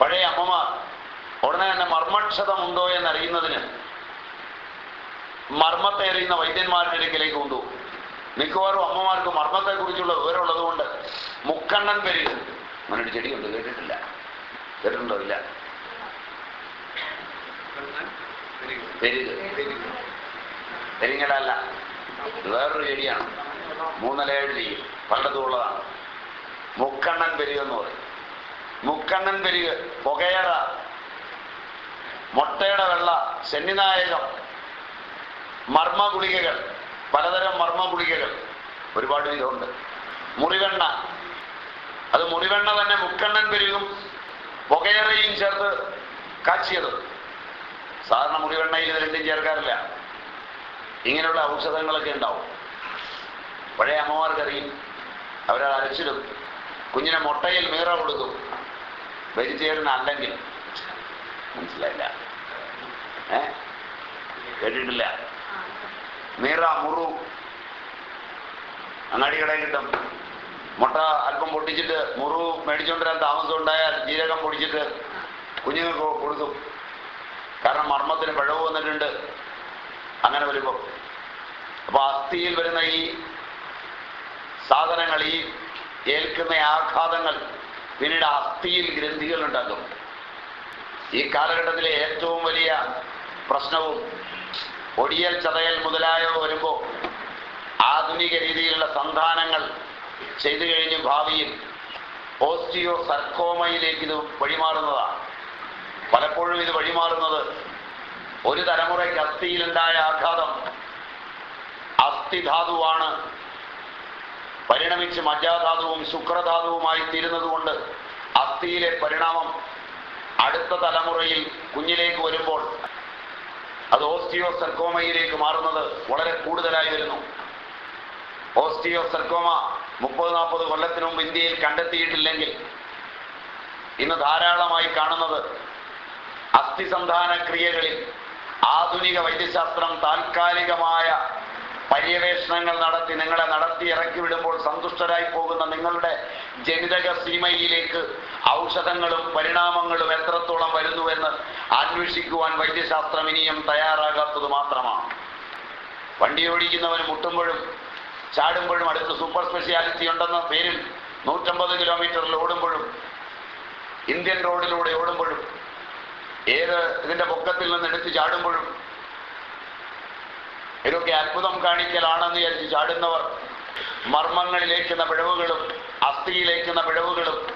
പഴയ അമ്മമാർ ഉടനെ തന്നെ മർമ്മക്ഷതമുണ്ടോ എന്നറിയുന്നതിന് മർമ്മത്തെ അറിയുന്ന വൈദ്യന്മാരുടെ ഇടയ്ക്കിലേക്ക് കൊണ്ടുപോകും മിക്കവാറും അമ്മമാർക്ക് മർമ്മത്തെക്കുറിച്ചുള്ള വിവരമുള്ളത് കൊണ്ട് മുക്കണ്ണൻ പെരുക അങ്ങനൊരു ചെടിയുണ്ട് കേട്ടിട്ടില്ല. കേട്ടിട്ടുണ്ടോ ഇല്ല? പെരുക. വേറൊരു ചെടിയാണ്. മൂന്നിലേഴ് ചെയ്യും. പണ്ടത്തുള്ളതാണ് മുക്കണ്ണൻ പെരുകെന്ന് പറയും. മുക്കണ്ണൻ പെരുക് പുകയറ മുട്ടയുടെ വെള്ള ശനിനായകം മർമ്മ ഗുളികകൾ പലതരം മർമ്മ ഗുളികകൾ ഒരുപാട് വിധമുണ്ട് മുറിവെണ്ണ. അത് മുറിവെണ്ണ തന്നെ മുക്കണ്ണൻ പെരുകും പുകയറയും ചേർത്ത് കാച്ചിയത്. സാധാരണ മുറിവെണ്ണയിൽ ഇത് രണ്ടും ചേർക്കാറില്ല. ഇങ്ങനെയുള്ള ഔഷധങ്ങളൊക്കെ ഉണ്ടാവും. പഴയ അമ്മമാർക്കറിയും. അവരത് അരച്ചിടും. കുഞ്ഞിനെ മുട്ടയിൽ മീറ കൊടുക്കും. വെജിറ്റേറിയൻ അല്ലെങ്കിൽ മനസ്സിലായില്ല. ഏ? കേട്ടിട്ടില്ല. നീറ മുറു അങ്ങാടി കടയിൽ കിട്ടും. മുട്ട അല്പം പൊട്ടിച്ചിട്ട് മുറു മേടിച്ചുകൊണ്ടിരാൻ താമസം ഉണ്ടായാൽ ജീരകം പൊടിച്ചിട്ട് കുഞ്ഞുങ്ങൾക്ക് കൊടുക്കും. കാരണം മർമ്മത്തിന് പിഴവ് വന്നിട്ടുണ്ട്. അങ്ങനെ വരുമ്പോൾ അപ്പൊ അസ്ഥിയിൽ വരുന്ന ഈ സാധനങ്ങൾ ഈ ഏൽക്കുന്ന ആഘാതങ്ങൾ പിന്നീട് അസ്ഥിയിൽ ഗ്രന്ഥികൾ ഉണ്ടാക്കും ഈ കാലഘട്ടത്തിലെ ഏറ്റവും വലിയ പ്രശ്നവും ഒടിയൽ ചതയൽ മുതലായവ വരുമ്പോൾ ആധുനിക രീതിയിലുള്ള സന്താനങ്ങൾ ചെയ്തു കഴിഞ്ഞ് ഭാവിയിൽ ഓസ്റ്റിയോ സർക്കോമയിലേക്ക് ഇത് വഴിമാറുന്നതാണ്. പലപ്പോഴും ഇത് വഴിമാറുന്നത് ഒരു തലമുറയ്ക്ക് അസ്ഥിയിലുണ്ടായ ആഘാതം അസ്ഥിധാതുവാണ് പരിണമിച്ച് മജ്ജാധാതുവും ശുക്രധാതുവുമായി തീരുന്നതുകൊണ്ട് അസ്ഥിയിലെ പരിണാമം അടുത്ത തലമുറയിൽ കുഞ്ഞിലേക്ക് വരുമ്പോൾ അത് ഓസ്റ്റിയോ സർക്കോമയിലേക്ക് മാറുന്നത് വളരെ കൂടുതലായി വരുന്നു. ഓസ്റ്റിയോ സർക്കോമ മുപ്പത് നാൽപ്പത് കൊല്ലത്തിന് മുമ്പ് ഇന്ത്യയിൽ കണ്ടെത്തിയിട്ടില്ലെങ്കിൽ ഇന്ന് ധാരാളമായി കാണുന്നത് അസ്ഥിസന്ധാന ക്രിയകളിൽ ആധുനിക വൈദ്യശാസ്ത്രം താൽക്കാലികമായ പര്യവേഷണങ്ങൾ നടത്തി നിങ്ങളെ നടത്തി ഇറക്കി വിടുമ്പോൾ സന്തുഷ്ടരായി പോകുന്ന നിങ്ങളുടെ ജനിതക സീമയിലേക്ക് ഔഷധങ്ങളും പരിണാമങ്ങളും എത്രത്തോളം വരുന്നുവെന്ന് അന്വേഷിക്കുവാൻ വൈദ്യശാസ്ത്രം ഇനിയും തയ്യാറാകാത്തത് മാത്രമാണ്. വണ്ടി ഓടിക്കുന്നവന് മുട്ടുമ്പോഴും ചാടുമ്പോഴും അടുത്ത് സൂപ്പർ സ്പെഷ്യാലിറ്റി ഉണ്ടെന്ന പേരിൽ നൂറ്റമ്പത് കിലോമീറ്ററിൽ ഓടുമ്പോഴും ഇന്ത്യൻ റോഡിലൂടെ ഓടുമ്പോഴും ഏത് ഇതിന്റെ പൊക്കത്തിൽ നിന്ന് എടുത്ത് ചാടുമ്പോഴും ഇതൊക്കെ അത്ഭുതം കാണിക്കലാണെന്ന് വിചാരിച്ച് ചാടുന്നവർ മർമ്മങ്ങളിലേക്കുന്ന പിഴവുകളും അസ്ഥിയിലേക്കുന്ന പിഴവുകളും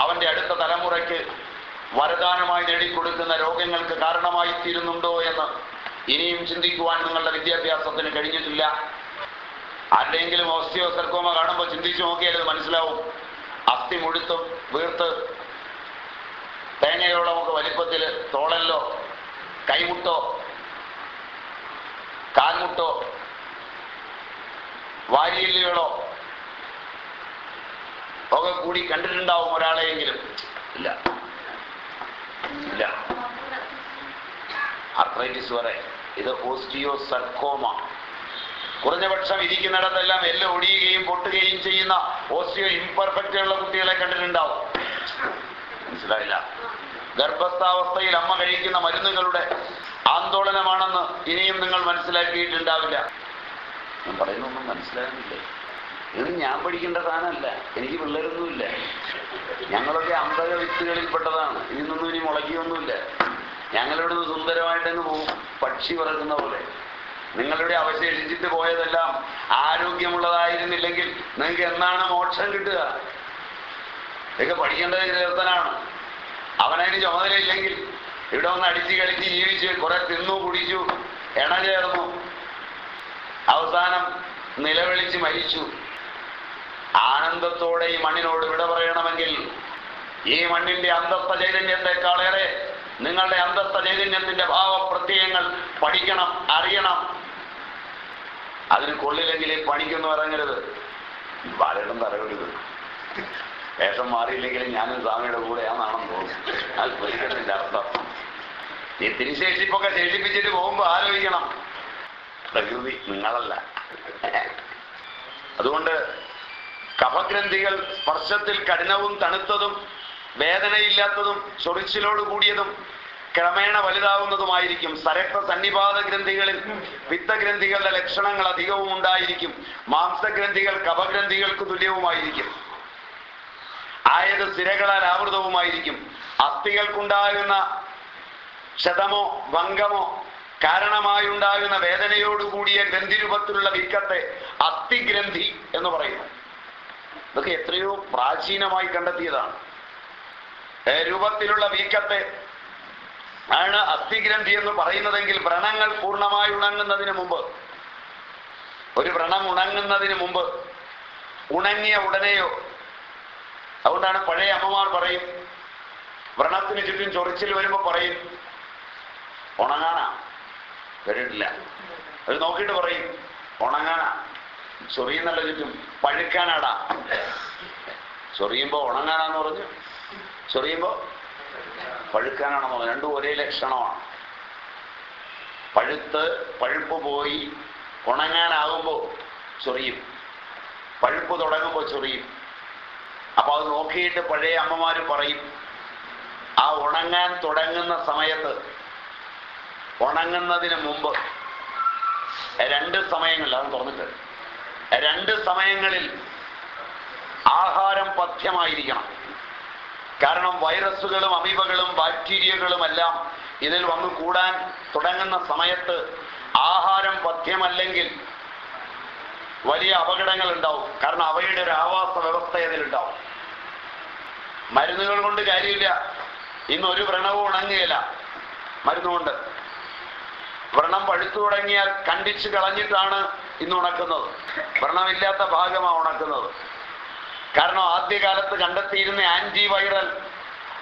അവന്റെ അടുത്ത തലമുറയ്ക്ക് വരദാനമായി നേടിക്കൊടുക്കുന്ന രോഗങ്ങൾക്ക് കാരണമായി തീരുന്നുണ്ടോ എന്ന് ഇനിയും ചിന്തിക്കുവാൻ നിങ്ങളുടെ വിദ്യാഭ്യാസത്തിന് കഴിഞ്ഞിട്ടില്ല. ആരുടെയെങ്കിലും ഓസ്റ്റിയോ സർക്കോമ കാണുമ്പോൾ ചിന്തിച്ചു നോക്കിയാൽ അത് മനസ്സിലാവും. അസ്ഥി മുഴുത്തും വീർത്ത് തേങ്ങയോളമൊക്കെ വലിപ്പത്തിൽ തോളല്ലോ കൈമുട്ടോ കാൽമുട്ടോ വാരിയല്ലുകളോ? ഒക്കെ കൂടി കണ്ടിട്ടുണ്ടാവും ഒരാളെയെങ്കിലും. ഇല്ല. ഇല്ല. അർത്രൈറ്റിസ് വരെ. ഇത് ഓസ്റ്റിയോ സർക്കോമ കുറഞ്ഞപക്ഷം ഇരിക്കുന്നിടത്തെല്ലാം എല്ലാം ഒടിയുകയും പൊട്ടുകയും ചെയ്യുന്ന ഓസ്റ്റിയോ ഇംപെർഫെക്റ്റ് ഉള്ള കുട്ടികളെ കണ്ടിട്ടുണ്ടാവും. മനസ്സിലായില്ല? ഗർഭസ്ഥാവസ്ഥയിൽ അമ്മ കഴിക്കുന്ന മരുന്നുകളുടെ നിങ്ങൾ മനസ്സിലാക്കിയിട്ടുണ്ടാവില്ല. ഞാൻ പറയുന്നൊന്നും മനസ്സിലാകുന്നില്ലേ. ഇത് ഞാൻ പഠിക്കേണ്ട സാധനമല്ല. എനിക്ക് പിള്ളേരൊന്നുമില്ല. ഞങ്ങളൊക്കെ അമ്പക വിത്തുകളിൽപ്പെട്ടതാണ് ഇതിനൊന്നും ഇനി മുളയ്ക്കൊന്നുമില്ല ഞങ്ങളിവിടുന്ന് സുന്ദരമായിട്ടങ്ങ് പോകും. പക്ഷി പറക്കുന്ന പോലെ. നിങ്ങളുടെ അവശേഷിച്ചിട്ട് പോയതെല്ലാം ആരോഗ്യമുള്ളതായിരുന്നില്ലെങ്കിൽ നിങ്ങൾക്ക് എന്നാണ് മോക്ഷം കിട്ടുക? ഇതൊക്കെ പഠിക്കേണ്ടത് കീർത്തനാണ് അവനതിന് ചുമതലയില്ലെങ്കിൽ ഇവിടെ ഒന്ന് അടിച്ച് കളിച്ച് ജീവിച്ച് കുറെ തിന്നു കുടിച്ചു എണ ചേർന്നു അവസാനം നിലവിളിച്ച് മരിച്ചു. ആനന്ദത്തോടെ ഈ മണ്ണിനോട് വിട പറയണമെങ്കിൽ ഈ മണ്ണിന്റെ അന്തസ്ഥ ചൈതന്യത്തെക്കാളേറെ നിങ്ങളുടെ അന്തസ്ഥ ചൈതന്യത്തിന്റെ ഭാവപ്രത്യയങ്ങൾ പഠിക്കണം അറിയണം. അതിന് കൊള്ളില്ലെങ്കിൽ പണിക്കൊന്നും ഇറങ്ങരുത്. വരണം തറവിടുത് വേഷം മാറിയില്ലെങ്കിൽ ഞാനും സ്വാമിയുടെ കൂടെയാണെന്നാണെന്ന് തോന്നുന്നു അത് അർത്ഥം. ഈ ശേഷിപ്പൊക്കെ ശേഷിപ്പിച്ചിട്ട് പോകുമ്പോ ആലോചിക്കണം. പ്രകൃതി നിങ്ങളല്ല. അതുകൊണ്ട് കഫഗ്രന്ഥികൾ സ്പർശത്തിൽ കഠിനവും തണുത്തതും വേദനയില്ലാത്തതും ചൊറിച്ചിലോട് കൂടിയതും ക്രമേണ വലുതാവുന്നതുമായിരിക്കും. സരക്ത സന്നിപാത ഗ്രന്ഥികളിൽ പിത്തഗ്രന്ഥികളുടെ ലക്ഷണങ്ങൾ അധികവും ഉണ്ടായിരിക്കും. മാംസഗ്രന്ഥികൾ കപഗ്രന്ഥികൾക്ക് തുല്യവുമായിരിക്കും. ആയത് സിരകളാൽ ആവൃതവുമായിരിക്കും. അസ്ഥികൾക്കുണ്ടാകുന്ന ക്ഷതമോ ഭംഗമോ കാരണമായുണ്ടാകുന്ന വേദനയോടുകൂടിയ ഗ്രന്ഥിരൂപത്തിലുള്ള വീക്കത്തെ അസ്ഥിഗ്രന്ഥി എന്ന് പറയുന്നു. ഇതൊക്കെ എത്രയോ പ്രാചീനമായി കണ്ടെത്തിയതാണ്. രൂപത്തിലുള്ള വീക്കത്തെ ആണ് അസ്ഥിഗ്രന്ഥി എന്ന് പറയുന്നതെങ്കിൽ വ്രണങ്ങൾ പൂർണമായി ഉണങ്ങുന്നതിന് മുമ്പ് ഒരു വ്രണം ഉണങ്ങുന്നതിന് മുമ്പ് ഉണങ്ങിയ ഉടനെയോ അതുകൊണ്ടാണ് പഴയ അമ്മമാർ പറയും വ്രണത്തിന് ചുറ്റും ചൊറിച്ചിൽ വരുമ്പോൾ പറയും ഉണങ്ങാനാ? കേട്ടിട്ടില്ല. അത് നോക്കിയിട്ട് പറയും. ഉണങ്ങാനാ. ചൊറിയുന്നല്ല ചുറ്റും. പഴുക്കാനാടാ. ചൊറിയുമ്പോ ഉണങ്ങാനാന്ന് പറഞ്ഞു. ചൊറിയുമ്പോ പഴുക്കാനാണെന്ന് പറഞ്ഞു. രണ്ടും ഒരേ ലക്ഷണമാണ്. പഴുത്ത് പഴുപ്പ് പോയി ഉണങ്ങാനാകുമ്പോ ചൊറിയും. പഴുപ്പ് തുടങ്ങുമ്പോൾ ചൊറിയും. അപ്പൊ അത് നോക്കിയിട്ട് പഴയ അമ്മമാര് പറയും ആ ഉണങ്ങാൻ തുടങ്ങുന്ന സമയത്ത് ഉണങ്ങുന്നതിന് മുമ്പ്. രണ്ട് സമയങ്ങളിൽ അത് തുറന്നിട്ട്. രണ്ട് സമയങ്ങളിൽ ആഹാരം പഥ്യമായിരിക്കണം. കാരണം വൈറസുകളും അമീബകളും ബാക്ടീരിയകളും എല്ലാം ഇതിൽ വന്നു കൂടാൻ തുടങ്ങുന്ന സമയത്ത് ആഹാരം പഥ്യമല്ലെങ്കിൽ വലിയ അപകടങ്ങൾ ഉണ്ടാവും കാരണം അവയുടെ ഒരു ആവാസ വ്യവസ്ഥ ഇതിലുണ്ടാവും മരുന്നുകൾ കൊണ്ട് കാര്യമില്ല. ഇന്ന് ഒരു വ്രണവും ഉണങ്ങുകയില്ല. മരുന്നുകൊണ്ട്. വ്രണം പഴുത്തു തുടങ്ങിയാൽ കണ്ടിച്ച് കളഞ്ഞിട്ടാണ് ഇന്ന് ഉണക്കുന്നത്. വ്രണമില്ലാത്ത ഭാഗമാണ് ഉണക്കുന്നത്. കാരണം ആദ്യകാലത്ത് കണ്ടെത്തിയിരുന്ന ആന്റി വൈറൽ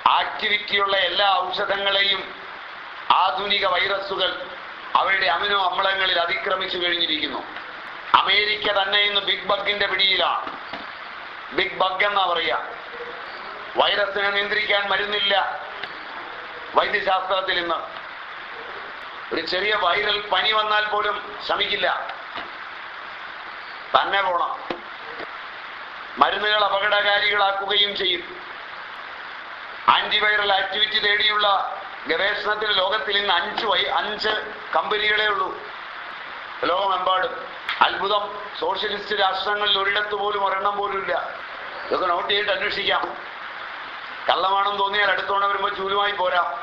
ആക്ടിവിറ്റിയുള്ള എല്ലാ ഔഷധങ്ങളെയും ആധുനിക വൈറസുകൾ അവയുടെ അമിനോ അമ്ലങ്ങളിൽ അതിക്രമിച്ചു കഴിഞ്ഞിരിക്കുന്നു. അമേരിക്ക തന്നെ ഇന്ന് ബിഗ് ബഗിന്റെ പിടിയിലാണ്. ബിഗ് ബഗ് എന്നാ പറയുക വൈറസിനെ നിയന്ത്രിക്കാൻ മരുന്നില്ല. വൈദ്യശാസ്ത്രത്തിൽ ഇന്ന് ഒരു ചെറിയ വൈറൽ പനി വന്നാൽ പോലും ശമിക്കില്ല. തന്നെ പോണം. മരുന്നുകൾ അപകടകാരികളാക്കുകയും ചെയ്യും. ആന്റിവൈറൽ ആക്ടിവിറ്റി തേടിയുള്ള ഗവേഷണത്തിന് ലോകത്തിൽ ഇന്ന് അഞ്ച് വൈ അഞ്ച് കമ്പനികളേ ഉള്ളൂ. ലോകമെമ്പാടും. അത്ഭുതം. സോഷ്യലിസ്റ്റ് രാഷ്ട്രങ്ങളിൽ ഒരിടത്ത് പോലും ഒരെണ്ണം പോലും ഇല്ല ഇതൊക്കെ നോട്ട് ചെയ്തിട്ട് അന്വേഷിക്കാം. കള്ളമാണെന്ന് തോന്നിയാൽ അടുത്തോണം വരുമ്പോൾ ചൂലുമായി പോരാ.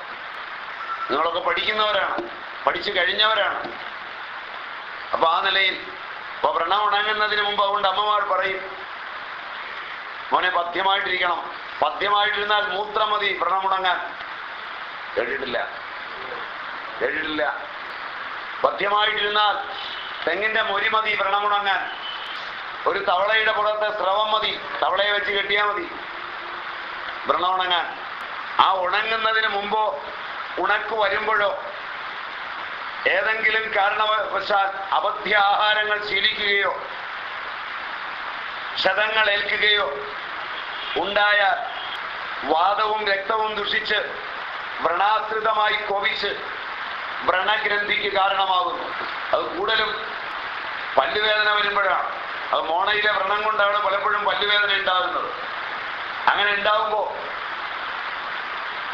നിങ്ങളൊക്കെ പഠിക്കുന്നവരാണ്. പഠിച്ചു കഴിഞ്ഞവരാണ്. അപ്പൊ ആ നിലയിൽ അപ്പൊ വ്രണം ഉണങ്ങുന്നതിന് മുമ്പ് അതുകൊണ്ട് അമ്മമാർ പറയും മോനെ പഥ്യമായിട്ടിരിക്കണം. പഥ്യമായിട്ടിരുന്നാൽ മൂത്രം മതി വ്രണം ഉണങ്ങാൻ. കേട്ടിട്ടില്ല. കേട്ടിട്ടില്ല. പഥ്യമായിട്ടിരുന്നാൽ തെങ്ങിന്റെ മൊരി മതി വ്രണമുണങ്ങാൻ ഒരു തവളയുടെ പുറത്ത് സ്രവം മതി. തവളയെ വെച്ച് കെട്ടിയാൽ മതി വ്രണം ഉണങ്ങാൻ. ആ ഉണങ്ങുന്നതിന് മുമ്പോ ഉണക്ക് വരുമ്പോഴോ ഏതെങ്കിലും കാരണവശാൽ അബദ്ധ്യാഹാരങ്ങൾ ശീലിക്കുകയോ ക്ഷതങ്ങൾ ഏൽക്കുകയോ ഉണ്ടായ വാദവും രക്തവും ദുഷിച്ച് വ്രണാശ്രിതമായി കൊവിച്ച് വ്രണഗ്രന്ഥിക്ക് കാരണമാകുന്നു. അത് കൂടുതലും പല്ലുവേദന വരുമ്പോഴാണ്. അത് മോണയിലെ വ്രണം കൊണ്ടാണ് പലപ്പോഴും പല്ലുവേദന ഉണ്ടാകുന്നത്. അങ്ങനെ ഉണ്ടാവുമ്പോൾ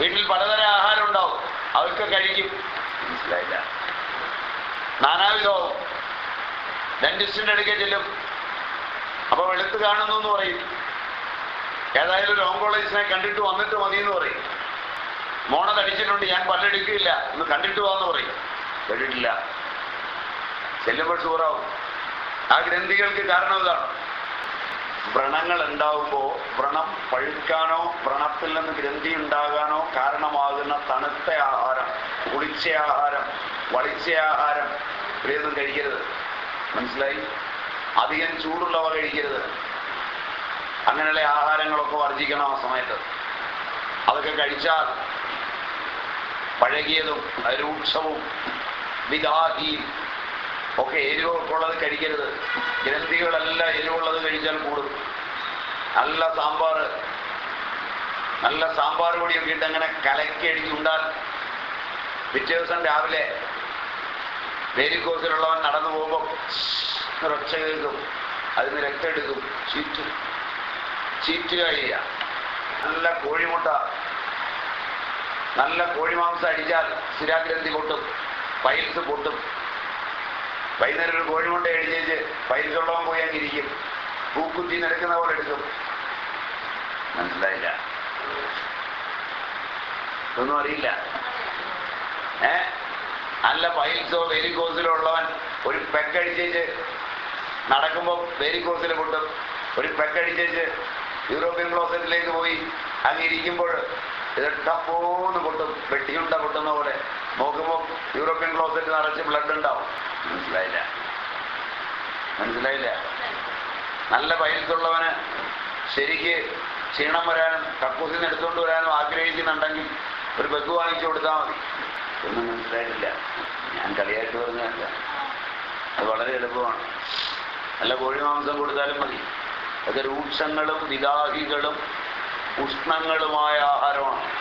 വീട്ടിൽ പലതരം ആഹാരം ഉണ്ടാവും. അതൊക്കെ കഴിക്കും. മനസ്സിലായില്ല? നാനാവിധവും ഡെന്റിസ്റ്റിന്റെ അടുക്കൽ ചെല്ലും. അപ്പൊ വെളുത്ത് കാണുന്നു എന്ന് പറയും. ഏതായാലും ഒരു ഓങ്കോളജിസ്റ്റിനെ കണ്ടിട്ട് വന്നിട്ട് മതി എന്ന് പറയും. മോണ തടിച്ചിട്ടുണ്ട് ഞാൻ പല്ലെടുക്കില്ല. ഒന്ന് കണ്ടിട്ട് പോവാന്ന് പറയും. കേട്ടിട്ടില്ല. ചെല്ലുമ്പോൾ ഷൂറാവും ആ ഗ്രന്ഥികൾക്ക് കാരണം ഇതാണ് വ്രണങ്ങൾ ഉണ്ടാവുമ്പോൾ വ്രണം പഴുക്കാനോ വ്രണത്തിൽ നിന്ന് ഗ്രന്ഥി ഉണ്ടാകാനോ കാരണമാകുന്ന തണുത്ത ആഹാരം കുളിച്ച ആഹാരം വളിച്ച ആഹാരം ഇവയൊന്നും കഴിക്കരുത്. മനസ്സിലായി? അധികം ചൂടുള്ളവ കഴിക്കരുത്. അങ്ങനെയുള്ള ആഹാരങ്ങളൊക്കെ വർജിക്കണം ആ സമയത്ത്. അതൊക്കെ കഴിച്ചാൽ പഴകിയതും രൂക്ഷവും വിദാഹിയും ഒക്കെ എരിവൊക്കെ ഉള്ളത് കഴിക്കരുത്. ഗ്രന്ഥികളെല്ലാം എരിവുള്ളത് കഴിച്ചാൽ കൂടും. നല്ല സാമ്പാർ നല്ല സാമ്പാർ പൊടിയൊക്കെ ഇട്ട് അങ്ങനെ കലക്കി അടിച്ചുണ്ടാൽ പിറ്റേ ദിവസം രാവിലെ വേരിക്കോസിലുള്ളവൻ നടന്നു പോകുമ്പോൾ ഒരൊച്ച കേൾക്കും. അതിന് രക്തം എടുക്കും. ചീറ്റും. ചീറ്റുക ചെയ്യുക നല്ല കോഴിമുട്ട. നല്ല കോഴിമാംസം അടിച്ചാൽ സ്ഥിരാഗ്രന്ഥി പൊട്ടും. പൈൽസ് പൊട്ടും. വൈകുന്നേരം ഒരു കോഴിമുട്ട എഴുതിയേച്ച് പൈൽസ് ഉള്ളവൻ പോയി അങ്ങിരിക്കും പൂക്കുത്തി നിരക്കുന്ന പോലെ എടുക്കും. മനസ്സിലായില്ല? ഒന്നും അറിയില്ല. ഏ? നല്ല പൈൽസോ വെരിക്കോസിലോ ഉള്ളവൻ ഒരു പെക്കടിച്ചേച്ച് നടക്കുമ്പോൾ വെരിക്കോസിൽ പൊട്ടും ഒരു പെക്കടിച്ചേച്ച് യൂറോപ്യൻ ക്ലോസറ്റിലേക്ക് പോയി അങ്ങ് ഇരിക്കുമ്പോൾ ഇതൊട്ടപ്പോന്ന് പൊട്ടും വെട്ടിയുണ്ട പൊട്ടുന്ന പോലെ നോക്കുമ്പോൾ യൂറോപ്യൻ ക്ലോസറ്റ് നിറച്ച് ബ്ലഡ് ഉണ്ടാവും. മനസ്സിലായില്ല? മനസ്സിലായില്ല? നല്ല പൈൽസുള്ളവന് ശരിക്ക് ക്ഷീണം വരാനും കക്കൂസിൽ നിന്ന് എടുത്തുകൊണ്ട് വരാനും ആഗ്രഹിക്കുന്നുണ്ടെങ്കിൽ ഒരു ബഗ് വാങ്ങിച്ചു കൊടുത്താൽ മതി. ഒന്നും മനസ്സിലായിട്ടില്ല. ഞാൻ കളിയായിട്ട് പറഞ്ഞതല്ല. അത് വളരെ എളുപ്പമാണ്. നല്ല കോഴി മാംസം കൊടുത്താലും മതി. അത് രൂക്ഷങ്ങളും വിദാഹികളും ഉഷ്ണങ്ങളുമായ ആഹാരമാണ്.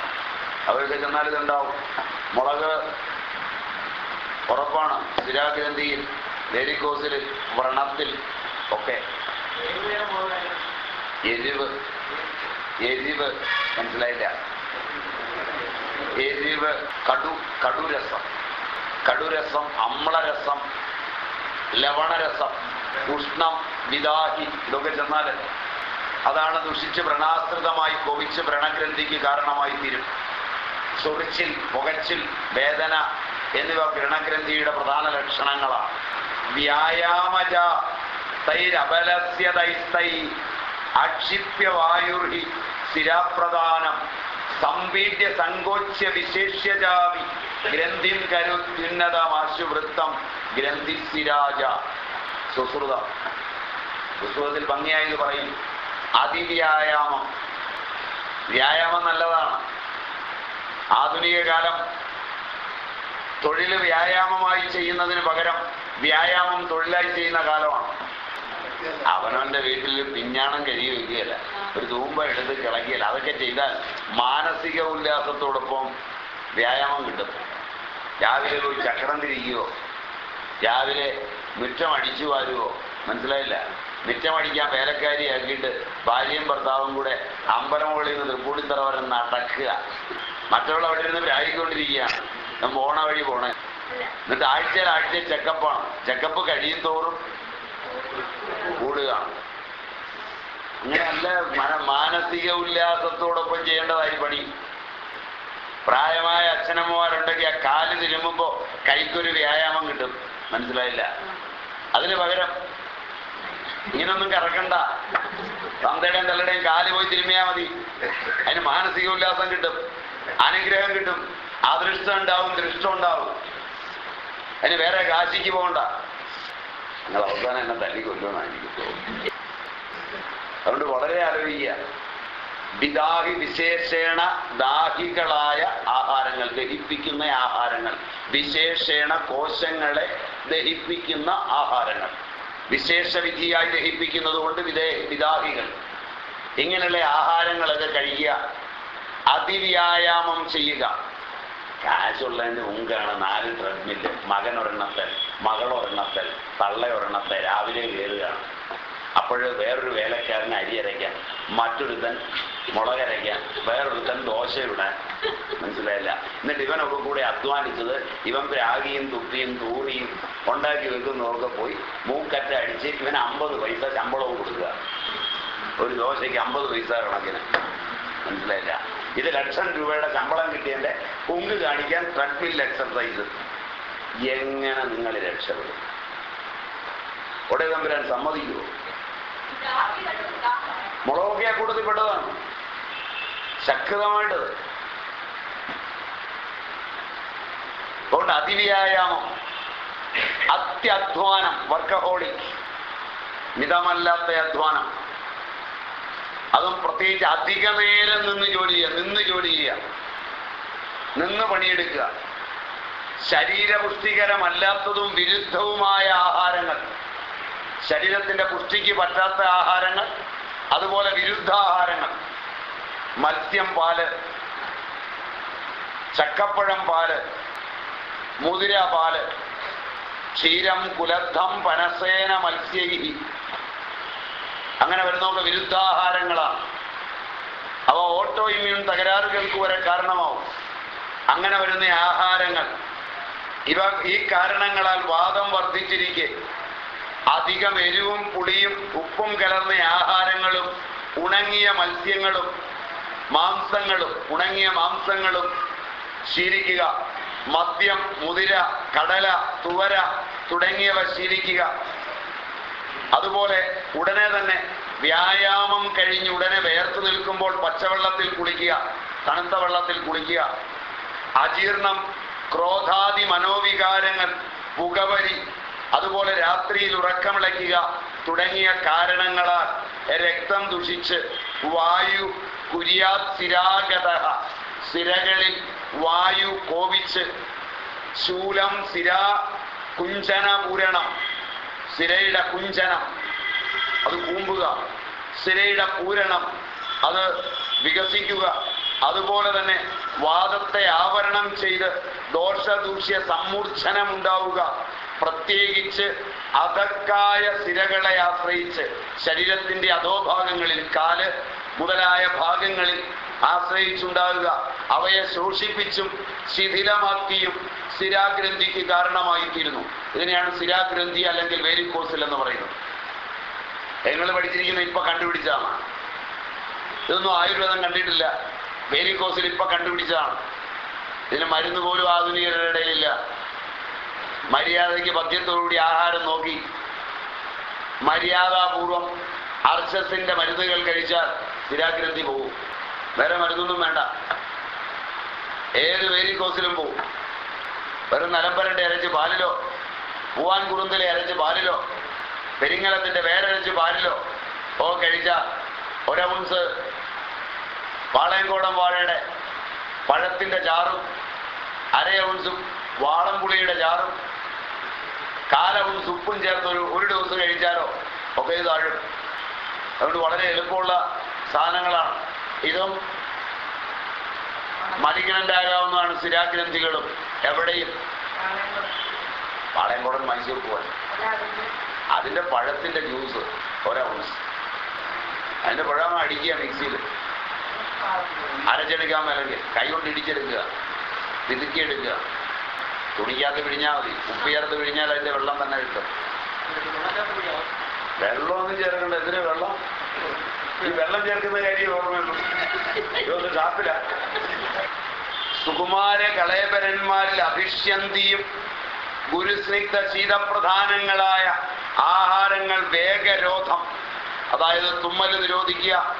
അവരുടെ ചെന്നാൽ ഇതുണ്ടാവും. മുളക് ഉറപ്പാണ്. സ്ഥിരാഗ്രന്ഥിയിൽ ലേരിക്കോസിൽ വ്രണത്തിൽ ഒക്കെ. എരിവ്. എരിവ്. മനസ്സിലായില്ല. എരിവ് കടു കടുരസം. കടുരസം അമ്ലരസം ലവണരസം ഉഷ്ണം വിദാഹി ഇതൊക്കെ ചെന്നാൽ അതാണ് ദുഷിച്ച് വ്രണാശ്രിതമായി കൊവിച്ച് വ്രണഗ്രന്ഥിക്ക് കാരണമായി തീരും. ചൊറിച്ചിൽ പുകച്ചിൽ വേദന എന്നിവ വ്രണഗ്രന്ഥിയുടെ പ്രധാന ലക്ഷണങ്ങളാണ്. വ്യായാമജ തൈരബലസ്യതൈസ്തൈ അക്ഷിപ്യവായുർഹി സ്ഥിരാപ്രധാനം. സംപീഡ്യ സങ്കോച്യ വിശേഷ്യജാവി. ഗ്രന്ഥിൻ കരുത്യുന്നതമാശുവൃത്തം. ഗ്രന്ഥിസ്ഥിരാജ സുശ്രുത. സുശ്രുതത്തിൽ ഭംഗിയായി പറയും. അതിവ്യായാമം. വ്യായാമം നല്ലതാണ്. ആധുനിക കാലം തൊഴിൽ വ്യായാമമായി ചെയ്യുന്നതിന് പകരം വ്യായാമം തൊഴിലായി ചെയ്യുന്ന കാലമാണ്. അവനവന്റെ വീട്ടിൽ പിഞ്ഞാണം കഴുകി വെക്കുകയല്ല. ഒരു തൂമ്പ എടുത്ത് കിളക്കിയല്ല അതൊക്കെ ചെയ്താൽ മാനസിക ഉല്ലാസത്തോടൊപ്പം വ്യായാമം കിട്ടും. രാവിലെ പോയി ചക്രം തിരിക്കുകയോ രാവിലെ മുറ്റം അടിച്ചു വാരുവോ? മനസ്സിലായില്ല. മുറ്റം അടിക്കാൻ വേലക്കാരിയാക്കിയിട്ട് ഭാര്യയും ഭർത്താവും കൂടെ അമ്പലമുകളിൽ നിന്ന് തൃപ്പൂണിത്തറ വരെ നടക്കുക. മറ്റുള്ള അവിടെ ഇരുന്ന് വ്യാഹിക്കൊണ്ടിരിക്കുകയാണ് ഞാൻ പോണ വഴി പോണേ. എന്നിട്ട് ആഴ്ചയിൽ ആഴ്ചയിൽ ചെക്കപ്പാണ് ചെക്കപ്പ് കഴിയും തോറും കൂടുകയാണ് ഇങ്ങനല്ല നല്ല മന- മാനസിക ഉല്ലാസത്തോടൊപ്പം ചെയ്യേണ്ടതായി പണി. പ്രായമായ അച്ഛനമ്മമാരുണ്ടെങ്കിൽ ആ കാൽ തിരുമ്പുമ്പോ കൈക്കൊരു വ്യായാമം കിട്ടും. മനസ്സിലായില്ല? അതിന് പകരം ഇങ്ങനൊന്നും കറക്കണ്ട. തന്തയുടെയും തള്ളയുടെയും കാൽ പോയി തിരുമ്മിയാ മതി. അതിന് മാനസിക ഉല്ലാസം കിട്ടും. അനുഗ്രഹം കിട്ടും. അദൃഷ്ടം ഉണ്ടാവും ദൃഷ്ടം ഉണ്ടാവും. അതിന് വേറെ കാശിക്ക് പോകണ്ട. നിങ്ങൾ അവസാനം എന്നെ തല്ലിക്കൊല്ലുമെന്നാണ് എനിക്ക് തോന്നുന്നത്. അതുകൊണ്ട് വളരെ ആലോചിക്കുക. വിദാഹി വിശേഷേണ ദാഹികളായ ആഹാരങ്ങൾ ദഹിപ്പിക്കുന്ന ആഹാരങ്ങൾ വിശേഷേണ കോശങ്ങളെ ദഹിപ്പിക്കുന്ന ആഹാരങ്ങൾ. വിശേഷവിധിയായി ദഹിപ്പിക്കുന്നത് കൊണ്ട് വിദേ വിദാഹികൾ. ഇങ്ങനെയുള്ള ആഹാരങ്ങളൊക്കെ കഴിക്കുക. അതിവ്യായാമം ചെയ്യുക. കാശുള്ളതിന്റെ മുങ്കാണ് നാല് ട്രെഡ്മില്ല് മകൻ ഒരെണ്ണത്തൽ മകൾ ഒരെണ്ണത്തൽ തള്ള ഒരെണ്ണത്തെ രാവിലെ കയറുകയാണ് അപ്പോൾ വേറൊരു വേലക്കാരന് അരി അരയ്ക്കാൻ മറ്റൊരുത്തൻ മുളകരയ്ക്കാൻ വേറൊരുത്തൻ ദോശ ഇടാൻ മനസ്സിലായില്ല. എന്നിട്ട് ഇവനൊക്കെ കൂടെ അധ്വാനിച്ചത് ഇവൻ രാഗിയും തുപ്പിയും തൂറിയും ഉണ്ടാക്കി വെക്കുന്നവർക്ക് പോയി മൂക്കറ്റ അടിച്ച് ഇവൻ അമ്പത് പൈസ ശമ്പളവും കൊടുക്കുക. ഒരു ദോശയ്ക്ക് അമ്പത് പൈസ കണക്കിന്. മനസ്സിലായില്ല. ഇത് ലക്ഷം രൂപയുടെ ശമ്പളം കിട്ടിയതിന്റെ കുങ്ക് കാണിക്കാൻ ട്രെഡ്മിൽ എക്സർസൈസ് എങ്ങനെ നിങ്ങൾ രക്ഷപ്പെടും? ഒടേ തമ്പുരാൻ സമ്മതിക്കുമോ മുളകൊക്കെ ആ കൂട്ടത്തിൽ പെട്ടതാണ് ശക്തമായിട്ടത്. അതുകൊണ്ട് അതിവ്യായാമം അത്യധ്വാനം വർക്കഹോളിക് മിതമല്ലാത്ത അധ്വാനം. അതും പ്രത്യേകിച്ച് അധിക നേരം നിന്ന് ജോലി ചെയ്യുക നിന്ന് ജോലി ചെയ്യുക നിന്ന് പണിയെടുക്കുക. ശരീരപുഷ്ടികരമല്ലാത്തതും വിരുദ്ധവുമായ ആഹാരങ്ങൾ. ശരീരത്തിന്റെ പുഷ്ടിക്ക് പറ്റാത്ത ആഹാരങ്ങൾ അതുപോലെ വിരുദ്ധ ആഹാരങ്ങൾ മത്സ്യം പാൽ ചക്കപ്പഴം പാൽ മുതിര പാൽ ക്ഷീരം കുലദ്ധം പനസേന മത്സ്യൈഹി അങ്ങനെ വരുന്നവർക്ക് വിരുദ്ധാഹാരങ്ങളാണ്. അവ ഓട്ടോ ഇമ്മ്യൂൺ തകരാറുകൾക്ക് വരെ കാരണമാവും. അങ്ങനെ വരുന്ന ആഹാരങ്ങൾ. ഇവ ഈ കാരണങ്ങളാൽ വാദം വർദ്ധിച്ചിരിക്കെ. അധികം എരിവും പുളിയും ഉപ്പും കലർന്ന ആഹാരങ്ങളും ഉണങ്ങിയ മത്സ്യങ്ങളും മാംസങ്ങളും ഉണങ്ങിയ മാംസങ്ങളും ശീലിക്കുക. മദ്യം മുതിര കടല തുവര തുടങ്ങിയവ ശീലിക്കുക. അതുപോലെ ഉടനെ തന്നെ വ്യായാമം കഴിഞ്ഞ് ഉടനെ വേർത്തു നിൽക്കുമ്പോൾ പച്ചവെള്ളത്തിൽ കുളിക്കുക തണുത്ത വെള്ളത്തിൽ കുളിക്കുക. അജീർണം ക്രോധാദി മനോവികാരങ്ങൾ പുകവലി അതുപോലെ രാത്രിയിൽ ഉറക്കമിളയ്ക്കുക തുടങ്ങിയ കാരണങ്ങളാൽ രക്തം ദുഷിച്ച് വായു കുര്യാത് സ്ഥിരാഗത സിരകളിൽ വായു കോപിച്ച് ശൂലം സിരാ കുഞ്ചന പൂരണം. സിരയുടെ കുഞ്ചനം അത് കൂമ്പുക. സിരയുടെ പൂരണം അത് വികസിക്കുക. അതുപോലെ തന്നെ വാദത്തെ ആവരണം ചെയ്ത് ദോഷദൂഷ്യ സമ്മൂർച്ഛനം ഉണ്ടാവുക പ്രത്യേകിച്ച് അതക്കായ സിരകളെ ആശ്രയിച്ച് ശരീരത്തിന്റെ അധോഭാഗങ്ങളിൽ കാൽ മുതലായ ഭാഗങ്ങളിൽ ആശ്രയിച്ചുണ്ടാവുക അവയെ ശോഷിപ്പിച്ചും ശിഥിലമാക്കിയും സ്ഥിരാഗ്രന്ഥിക്ക് കാരണമായിത്തീരുന്നു. ഇതിനെയാണ് സ്ഥിരാഗ്രന്ഥി അല്ലെങ്കിൽ വേരിക്കോസിൽ എന്ന് പറയുന്നത്. നിങ്ങൾ പഠിച്ചിരിക്കുന്ന ഇപ്പൊ കണ്ടുപിടിച്ചാണ് ഇതൊന്നും ആയുർവേദം കണ്ടിട്ടില്ല. വേരിക്കോസിൽ ഇപ്പൊ കണ്ടുപിടിച്ചതാണ്. ഇതിന് മരുന്ന് പോലും ആധുനികരുടെ ഇടയിലില്ല. മര്യാദയ്ക്ക് പദ്യത്തോടുകൂടി ആഹാരം നോക്കി. മര്യാദാപൂർവം അർശസിന്റെ മരുന്നുകൾ കഴിച്ചാൽ സ്ഥിരാഗ്രന്ഥി പോകും. വേറെ മരുന്നൊന്നും വേണ്ട. ഏത് വേരിക്കോസിലും പോകും. വെറും നിലമ്പരന്റെ അരച്ച് പാലിലോ പൂവാൻ കുറുന്തലെ അരച്ച് പാലിലോ പെരിങ്ങലത്തിന്റെ വേരരച്ച് പാലിലോ ഓ കഴിച്ച ഒരൗൺസ് പാളയംകോടൻ വാഴയുടെ പഴത്തിന്റെ ചാറും അര ഔൺസും വാളംപുളിയുടെ ചാറും കാലവും സുപ്പും ചേർത്ത് ഒരു ഒരു ദിവസം കഴിച്ചാലോ ഒക്കെ ഇത് താഴും അതുകൊണ്ട് വളരെ എളുപ്പമുള്ള സാധനങ്ങളാണ്. ഇതും സിരാ സ്ഥിരാഗ്രന്ഥികളും എവിടെയും. പാളയംകോടൻ മൈസൂർ പോവാൻ. അതിന്റെ പഴത്തിന്റെ ജ്യൂസ് ഒരൗൺസ് അതിന്റെ പഴം അടിക്കുക മിക്സിയിൽ. അരച്ചെടുക്കാൻ മേലെങ്കിൽ കൈ കൊണ്ട് ഇടിച്ചെടുക്കുക. വിതുക്കിയെടുക്കുക. തുണിക്കകത്ത് പിഴിഞ്ഞാൽ മതി. ഉപ്പ് ചേർത്ത് പിഴിഞ്ഞാൽ അതിന്റെ വെള്ളം തന്നെ കിട്ടും. വെള്ളമൊന്നും ചേർക്കണ്ട. എന്തിനാ വെള്ളം? ഈ വെള്ളം ചേർക്കുന്ന കാര്യം ഓർമ്മയുള്ളൂ ഷാപ്പില. സുകുമാര കളയപരന്മാരിൽ അഭിഷ്യന്തിയും ഗുരുസ്നിഗ്ധ ശീതപ്രധാനങ്ങളായ ആഹാരങ്ങൾ വേഗരോധം. അതായത് തുമ്മൽ നിരോധിക്കുക.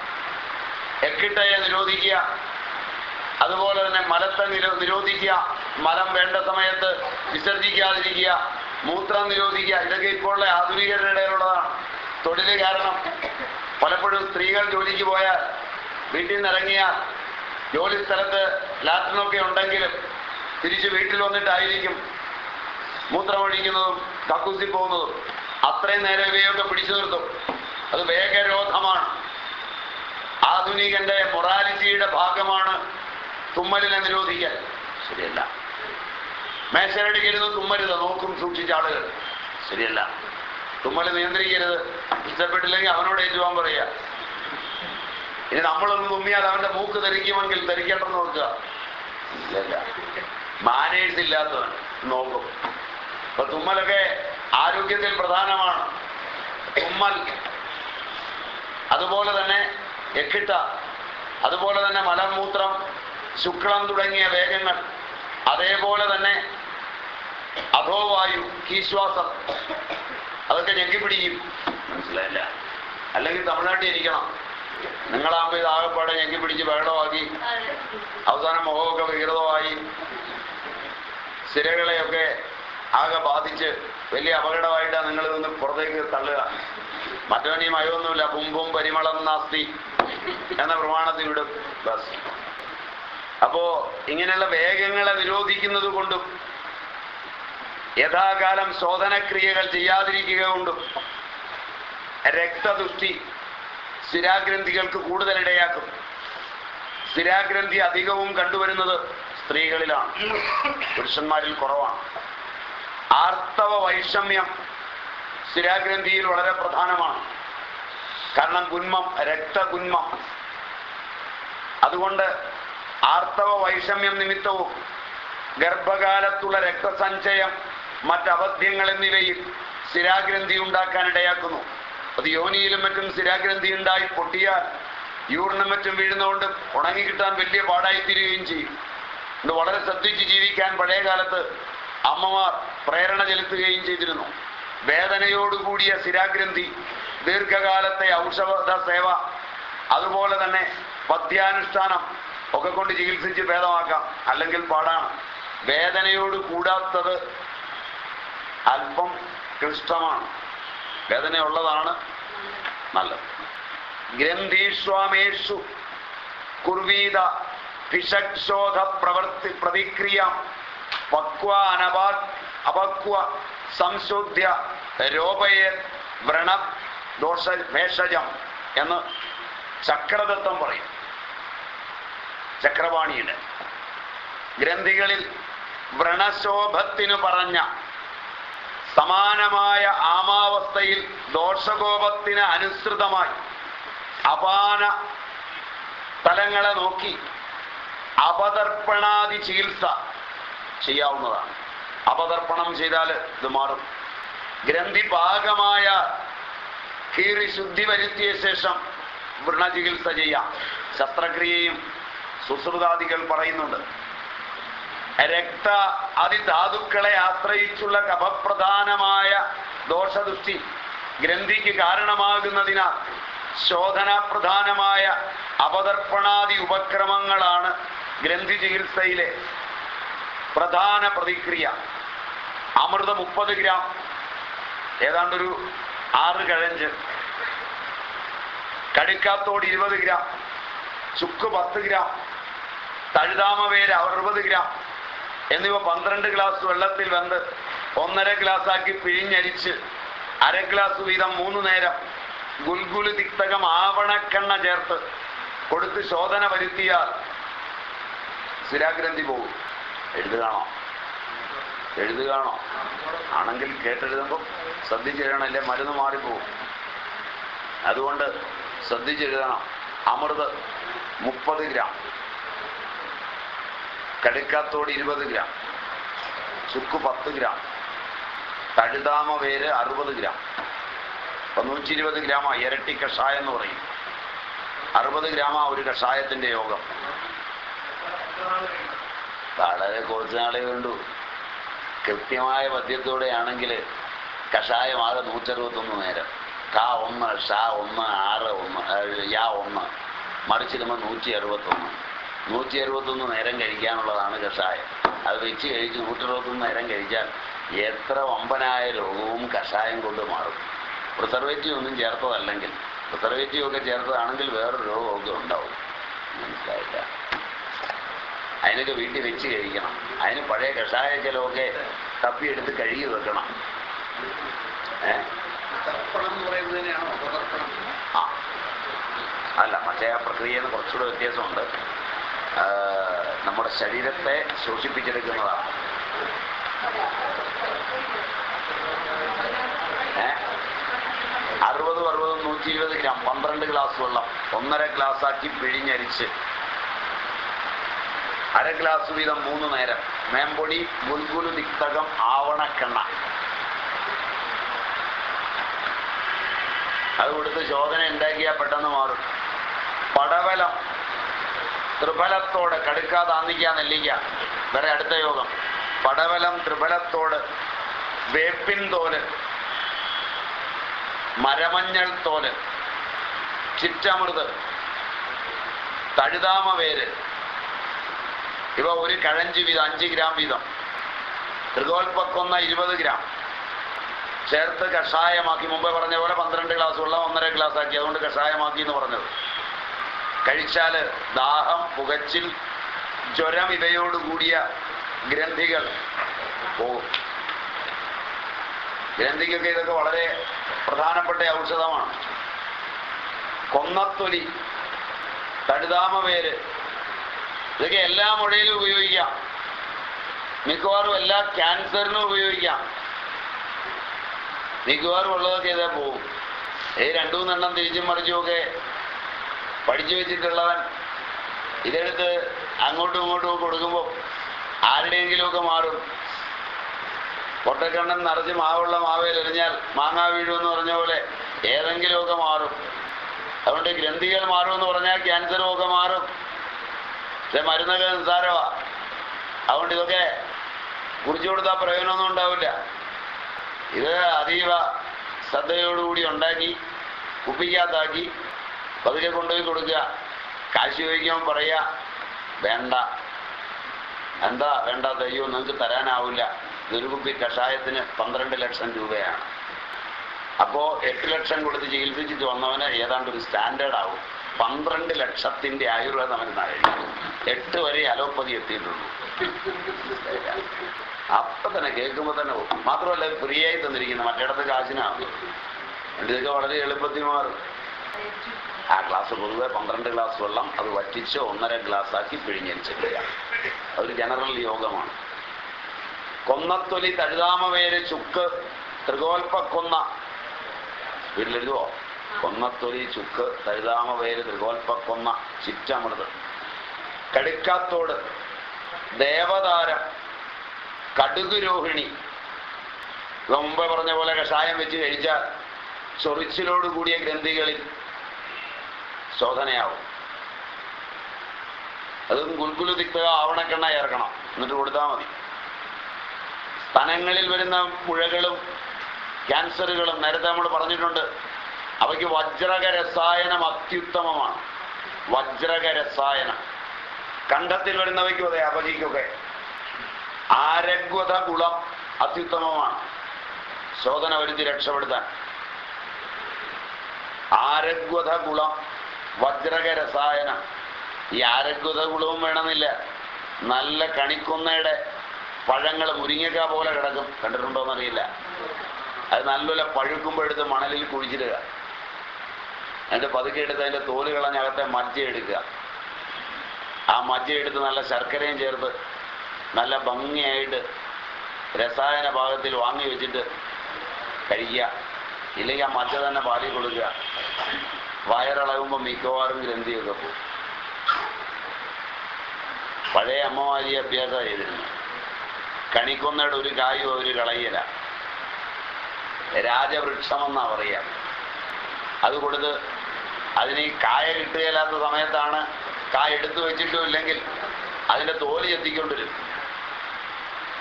എക്കിട്ടയെ നിരോധിക്കുക. അതുപോലെ തന്നെ മലത്തെ നിരോ നിരോധിക്കുക. മലം വേണ്ട സമയത്ത് വിസർജിക്കാതിരിക്കുക. മൂത്രം നിരോധിക്കുക. ഇതൊക്കെ ഇപ്പോഴുള്ള ആധുനികരുടെ ഇടയിലുള്ളതാണ് തൊഴിൽ കാരണം. പലപ്പോഴും സ്ത്രീകൾ ജോലിക്ക് പോയാൽ വീട്ടിൽ നിന്ന് ഇറങ്ങിയാൽ ജോലി സ്ഥലത്ത് ലാറ്റിനൊക്കെ ഉണ്ടെങ്കിലും തിരിച്ച് വീട്ടിൽ വന്നിട്ടായിരിക്കും മൂത്രമൊഴിക്കുന്നതും കക്കൂസി പോകുന്നതും. അത്രയും നേരം ഇവയൊക്കെ പിടിച്ചു നിർത്തും. അത് വേഗരോധമാണ്. ആധുനികന്റെ മൊറാലിറ്റിയുടെ ഭാഗമാണ് തുമ്മലിനെ നിരോധിക്കാൻ. ശരിയല്ല. മേശരടിക്കരുത് തുമ്മരുത് നോക്കും സൂക്ഷിച്ച ആളുകൾ. ശരിയല്ല. തുമ്മൽ നിയന്ത്രിക്കരുത്. ഇഷ്ടപ്പെട്ടില്ലെങ്കിൽ അവനോട് ഏറ്റുവാൻ പറയുക. ഇനി നമ്മളൊന്ന് തുമ്മിയാൽ അവന്റെ മൂക്ക് ധരിക്കുമെങ്കിൽ ധരിക്കട്ടെന്ന് നോക്കുക ഇല്ല മാനേഴ്സ് ഇല്ലാത്തവൻ നോക്കും. അപ്പൊ തുമ്മലൊക്കെ ആരോഗ്യത്തിൽ പ്രധാനമാണ്. തുമ്മൽ. അതുപോലെ തന്നെ എക്കിട്ട അതുപോലെ തന്നെ മലമൂത്രം ശുക്ലം തുടങ്ങിയ വേഗങ്ങൾ. അതേപോലെ തന്നെ അധോവായു കീശ്വാസം. അതൊക്കെ ഞെക്കിപ്പിടിക്കും. മനസ്സിലായില്ല? അല്ലെങ്കിൽ തമിഴ്നാട്ടിൽ ഇരിക്കണം. നിങ്ങളാകുമ്പോൾ ഇത് ആകെപ്പാടെ ഞെക്കിപ്പിടിച്ച് ബഹളമാക്കി. അവസാനം മുഖമൊക്കെ വികൃതമായി. സിരകളെയൊക്കെ ആകെ ബാധിച്ച് വലിയ അപകടമായിട്ടാണ് നിങ്ങൾ നിന്ന് പുറത്തേക്ക് തള്ളുക. മറ്റവൻ ഈ കുമ്പും പരിമളം നാസ്തി. എന്ന പ്രമാണത്തിൽ വിടും ബസ്. അപ്പോ ഇങ്ങനെയുള്ള വേഗങ്ങളെ നിരോധിക്കുന്നത് കൊണ്ടും യഥാകാലം ശോധനക്രിയകൾ ചെയ്യാതിരിക്കുക കൊണ്ടും രക്തദുഷ്ടി സ്ഥിരാഗ്രന്ഥികൾക്ക് കൂടുതൽ ഇടയാക്കും സ്ഥിരാഗ്രന്ഥി അധികവും കണ്ടുവരുന്നത് സ്ത്രീകളിലാണ്. പുരുഷന്മാരിൽ കുറവാണ്. ആർത്തവ വൈഷമ്യം സ്ഥിരാഗ്രന്ഥിയിൽ വളരെ പ്രധാനമാണ്. കാരണം ഗുന്മം രക്തഗുന്മം അതുകൊണ്ട് ആർത്തവ വൈഷമ്യം നിമിത്തവും ഗർഭകാലത്തുള്ള രക്തസഞ്ചയം മറ്റവധ്യങ്ങൾ എന്നിവയിൽ സ്ഥിരാഗ്രന്ഥി ഉണ്ടാക്കാൻ ഇടയാക്കുന്നു. അത് യോനിയിലും മറ്റും സ്ഥിരാഗ്രന്ഥി ഉണ്ടായി പൊട്ടിയാൽ യൂറിനും മറ്റും വീഴുന്നതുകൊണ്ട് ഉണങ്ങി കിട്ടാൻ വലിയ പാടായി തീരുകയും ചെയ്യും. ഇത് വളരെ ശ്രദ്ധിച്ച് ജീവിക്കാൻ പഴയ കാലത്ത് അമ്മമാർ പ്രേരണ ചെലുത്തുകയും ചെയ്തിരുന്നു. വേദനയോടുകൂടിയ സ്ഥിരാഗ്രന്ഥി ദീർഘകാലത്തെ ഔഷധ സേവ അതുപോലെ തന്നെ പദ്യാനുഷ്ഠാനം ഒക്കെ കൊണ്ട് ചികിത്സിച്ച് ഭേദമാക്കാം. അല്ലെങ്കിൽ പാടാണ്. വേദനയോട് കൂടാത്തത് അല്പം ക്ലിഷ്ടമാണ്. വേദനയുള്ളതാണ് നല്ലത്. ഗ്രന്ഥീഷ്വാമേഷു കുർവീത പിഷക്ഷോധ പ്രവർത്തി പ്രതിക്രിയ പക്വ അനപാ അപക്വ സംശുദ്ധ്യ രോപയെ വ്രണ ദോഷ ഭേഷജം എന്ന് ചക്രദത്തം പറയും. ചക്രവാണിയുടെ ഗ്രന്ഥികളിൽ വ്രണശോഭത്തിനു പറഞ്ഞ സമാനമായ ആമാവസ്ഥയിൽ ദോഷകോപത്തിന് അനുസൃതമായി അപാന തലങ്ങളെ നോക്കി അപതർപ്പണാദി ചികിത്സ ചെയ്യാവുന്നതാണ്. അപതർപ്പണം ചെയ്താൽ ഇത് മാറും. ഗ്രന്ഥി ഭാഗമായ കീറി ശുദ്ധി വരുത്തിയ ശേഷം വൃണചികിത്സ ചെയ്യാം. ശസ്ത്രക്രിയയും സുശ്രുതാദികൾ പറയുന്നുണ്ട്. രക്ത അതിധാതുക്കളെ ആശ്രയിച്ചുള്ള കഫപ്രധാനമായ ദോഷദൃഷ്ടി ഗ്രന്ഥിക്ക് കാരണമാകുന്നതിനാൽ ശോധനാപ്രധാനമായ അപതർപ്പണാദി ഉപക്രമങ്ങളാണ് ഗ്രന്ഥി ചികിത്സയിലെ പ്രധാന പ്രതിക്രിയ. അമൃത മുപ്പത് ഗ്രാം. ഏതാണ്ടൊരു ആറ് കഴഞ്ച്. കടിക്കാത്തോട് ഇരുപത് ഗ്രാം. ചുക്ക് പത്ത് ഗ്രാം. തഴുതാമവേര് അറുപത് ഗ്രാം. എന്നിവ പന്ത്രണ്ട് ഗ്ലാസ് വെള്ളത്തിൽ വെന്ത് ഒന്നര ഗ്ലാസ് ആക്കി പിഴിഞ്ഞരിച്ച് അര ഗ്ലാസ് വീതം മൂന്ന് നേരം ഗുൽഗുലു തിക്തകം ആവണക്കെണ്ണ ചേർത്ത് കൊടുത്ത് ശോധന വരുത്തിയാൽ സ്ഥിരാഗ്രന്ഥി പോകും എഴുതുകയാണോ എഴുതുകയാണോ ആണെങ്കിൽ കേട്ടെഴുതുമ്പോൾ ശ്രദ്ധിച്ചെഴുതണം അല്ലെ മരുന്ന് മാറിപ്പോവും. അതുകൊണ്ട് ശ്രദ്ധിച്ചെഴുതണം. അമൃത് മുപ്പത് ഗ്രാം. കടുക്കാത്തോട് ഇരുപത് ഗ്രാം. ചുക്ക് പത്ത് ഗ്രാം. തഴുതാമ വേര് അറുപത് ഗ്രാം. അപ്പൊ നൂറ്റി ഇരുപത് ഗ്രാമാ ഇരട്ടി കഷായം എന്ന് പറയും. അറുപത് ഗ്രാമാ ഒരു കഷായത്തിന്റെ യോഗം. വളരെ കുറച്ച് നാളെ വേണ്ടു കൃത്യമായ പദ്യത്തോടെയാണെങ്കിൽ കഷായം ആകെ നൂറ്ററുപത്തൊന്ന് നേരം. കാ ഒന്ന് ഷാ ഒന്ന് ആറ് ഒന്ന് യാ ഒന്ന് മറിച്ചിടുമ്പോൾ നൂറ്റി അറുപത്തൊന്ന് നൂറ്റി അറുപത്തൊന്ന് നേരം കഴിക്കാനുള്ളതാണ് കഷായം. അത് വെച്ച് കഴിച്ച് നൂറ്ററുപത്തൊന്ന് നേരം കഴിച്ചാൽ എത്ര വമ്പനായ രോഗവും കഷായം കൊണ്ട് മാറും. പ്രിസർവേറ്റീവ് ഒന്നും ചേർത്തതല്ലെങ്കിൽ പ്രിസർവേറ്റീവ് ഒക്കെ ചേർത്തതാണെങ്കിൽ വേറൊരു രോഗമൊക്കെ ഉണ്ടാവും. മനസ്സിലായില്ല? അതിനൊക്കെ വീട്ടിൽ വെച്ച് കഴിക്കണം. അതിന് പഴയ കഷായ ചിലവൊക്കെ തപ്പിയെടുത്ത് കഴുകി വെക്കണം. അല്ല മറ്റേ ആ പ്രക്രിയയിൽ നിന്ന് കുറച്ചുകൂടെ വ്യത്യാസമുണ്ട്. നമ്മുടെ ശരീരത്തെ ശോഷിപ്പിച്ചെടുക്കുന്നതാണ് അറുപത് അറുപതും നൂറ്റി ഇരുപത് ഗ്രാം പന്ത്രണ്ട് ഗ്ലാസ് വെള്ളം ഒന്നര ഗ്ലാസ് ആക്കി പിഴിഞ്ഞരിച്ച്. അര ഗ്ലാസ് വീതം മൂന്ന് നേരം. മേമ്പൊടി മുൻകുലു തിക്തകം ആവണക്കെണ്ണ. അത് കൊടുത്ത് ശോധന ഉണ്ടാക്കിയാൽ പെട്ടെന്ന് മാറും. പടവലം ത്രിഫലത്തോട് കടുക്കാതെ ആന്നിക്കാൻ നെല്ലിക്ക. വേറെ അടുത്ത യോഗം. പടവലം ത്രിഫലത്തോട് വേപ്പിൻ തോൽ മരമഞ്ഞൾ തോൽ ചിറ്റമൃത് തഴുതാമ വേര്. ഇവ ഒരു കഴഞ്ച് വീതം അഞ്ച് ഗ്രാം വീതം. ത്രികോൽപ്പക്കൊന്ന ഇരുപത് ഗ്രാം. ചേർത്ത് കഷായമാക്കി. മുമ്പേ പറഞ്ഞ പോലെ പന്ത്രണ്ട് ഗ്ലാസ് വെള്ളം ഒന്നര ഗ്ലാസ് ആക്കി അതുകൊണ്ട് കഷായമാക്കി എന്ന് പറഞ്ഞത്. കഴിച്ചാൽ ദാഹം പുകച്ചിൽ ജ്വരം ഇവയോടുകൂടിയ ഗ്രന്ഥികൾ പോകും. ഗ്രന്ഥിക്കൊക്കെ ഇതൊക്കെ വളരെ പ്രധാനപ്പെട്ട ഔഷധമാണ്. കൊന്നത്തൊലി തഴുതാമ പേര് ഇതൊക്കെ എല്ലാ മുഴയിലും ഉപയോഗിക്കാം. മിക്കവാറും എല്ലാ ക്യാൻസറിനും ഉപയോഗിക്കാം. മിക്കവാറും ഉള്ളതൊക്കെ ഇതേ പോവും. ഏ രണ്ടു മൂന്നെണ്ണം തിരിച്ചും മറിച്ചുമൊക്കെ പഠിച്ചു വെച്ചിട്ടുള്ളവൻ ഇതെടുത്ത് അങ്ങോട്ടും ഇങ്ങോട്ടും കൊടുക്കുമ്പോൾ ആരുടെയെങ്കിലുമൊക്കെ മാറും. പൊട്ടക്കണ്ണൻ നിറച്ച് മാവുള്ള മാവേൽ എറിഞ്ഞാൽ മാങ്ങാ വീഴുമെന്ന് പറഞ്ഞ പോലെ ഏതെങ്കിലുമൊക്കെ മാറും. അതുകൊണ്ട് ഗ്രന്ഥികൾ മാറുമെന്ന് പറഞ്ഞാൽ ക്യാൻസറും ഒക്കെ മാറും. പക്ഷെ മരുന്നൊക്കെ നിസ്സാരമാ അതുകൊണ്ട് ഇതൊക്കെ കുറിച്ചു കൊടുത്താൽ പ്രയോജനമൊന്നും ഉണ്ടാവില്ല. ഇത് അതീവ ശ്രദ്ധയോടുകൂടി ഉണ്ടാക്കി കുപ്പിക്കകത്താക്കി പതുക്കെ കൊണ്ടുപോയി കൊടുക്കുക. കാശ് ചോദിക്കാൻ പറയുക വേണ്ട എന്താ വേണ്ട അയ്യോ നിങ്ങൾക്ക് തരാനാവില്ല ഒരു കുപ്പി കഷായത്തിന് പന്ത്രണ്ട് ലക്ഷം രൂപയാണ്. അപ്പോൾ എട്ട് ലക്ഷം കൊടുത്ത് ചികിത്സിച്ചിട്ട് വന്നവന് ഏതാണ്ട് ഒരു സ്റ്റാൻഡേർഡ് ആവും. പന്ത്രണ്ട് ലക്ഷത്തിന്റെ ആയുർവേദം അവന് നൽകി എട്ട് വരെ അലോപ്പതി എത്തിയിട്ടുള്ളൂ. അപ്പൊ തന്നെ കേൾക്കുമ്പോൾ തന്നെ മാത്രമല്ല ഫ്രീ ആയി തന്നിരിക്കുന്നത് മറ്റിടത്ത് കാശിനാണ് ഇതൊക്കെ വളരെ എളുപ്പത്തിൽ മാറും. ആ ഗ്ലാസ് പൊതുവെ പന്ത്രണ്ട് ഗ്ലാസ് വെള്ളം അത് വറ്റിച്ച് ഒന്നര ഗ്ലാസ് ആക്കി പിഴിഞ്ഞരിച്ചിടുക അതൊരു ജനറൽ യോഗമാണ്. കൊന്നത്തൊലി തഴുതാമവേര് ചുക്ക് ത്രികോൽപ്പക്കൊന്ന. വീട്ടിലെഴുതുവോ? കൊന്നത്തൊലി ചുക്ക് തഴുതാമവേര് ത്രികോൽപ്പക്കൊന്ന. ചിറ്റമൃത്. കടുക്കാത്തോട് ദേവതാരം കടുകുരോഹിണി രോഹിണി. മുമ്പ് പറഞ്ഞ പോലെ കഷായം വെച്ച് കഴിച്ച ചൊറിച്ചിലോട് കൂടിയ ഗ്രന്ഥികളിൽ ശോധനയാവും. അതും ഗുൽഗുലു തിക്തക ആവണക്കെണ്ണ ചേർക്കണം. എന്നിട്ട് കൊടുത്താൽ മതി. സ്ഥലങ്ങളിൽ വരുന്ന മുഴകളും ക്യാൻസറുകളും നേരത്തെ നമ്മൾ പറഞ്ഞിട്ടുണ്ട്. അവയ്ക്ക് വജ്രക രസായനം അത്യുത്തമമാണ്. വജ്രക രസായനം. കണ്ടത്തിൽ വരുന്നവയ്ക്കും അതെ അപകിക്കൊക്കെ ആരഗ്വത ഗുളം അത്യുത്തമമാണ്. ശോധന വരുത്തി രക്ഷപ്പെടുത്താൻ. ആരഗ്വത ഗുളം വജ്രക രസായനം ഈ ആരഗ്വത കുളവും വേണമെന്നില്ല. നല്ല കണിക്കൊന്നയുടെ പഴങ്ങൾ മുരിങ്ങക്ക പോലെ കിടക്കും. കണ്ടിട്ടുണ്ടോന്നറിയില്ല. അത് നല്ലപോലെ പഴുക്കുമ്പോൾ എടുത്ത് മണലിൽ കുഴിച്ചിടുക. അതിന്റെ പതുക്കെ എടുത്ത് അതിന്റെ തോൽ കളഞ്ഞകത്തെ മജ്ജ എടുക്കുക. ആ മജ്ജ എടുത്ത് നല്ല ശർക്കരയും ചേർത്ത് നല്ല ഭംഗിയായിട്ട് രസായന ഭാഗത്തിൽ വാങ്ങി വെച്ചിട്ട് കഴിക്കുക. ഇല്ലെങ്കിൽ ആ മജ്ജ തന്നെ പാലിൽ കൊടുക്കുക. വയറിളകുമ്പോൾ മിക്കവാറും ഗ്രന്ഥിയൊക്കെ പോകും. പഴയ അമ്മമാരി അഭ്യാസം ചെയ്തിരുന്നു. കണിക്കൊന്നയുടെ ഒരു കായും അവർ കളയല. രാജവൃക്ഷമെന്നാ പറയുക അത് കൊടുത്ത് അതിന് ഈ കായ കിട്ടുകയില്ലാത്ത സമയത്താണ് കായ എടുത്തു വെച്ചിട്ടും ഇല്ലെങ്കിൽ അതിന്റെ തോൽ എത്തിക്കൊണ്ടിരും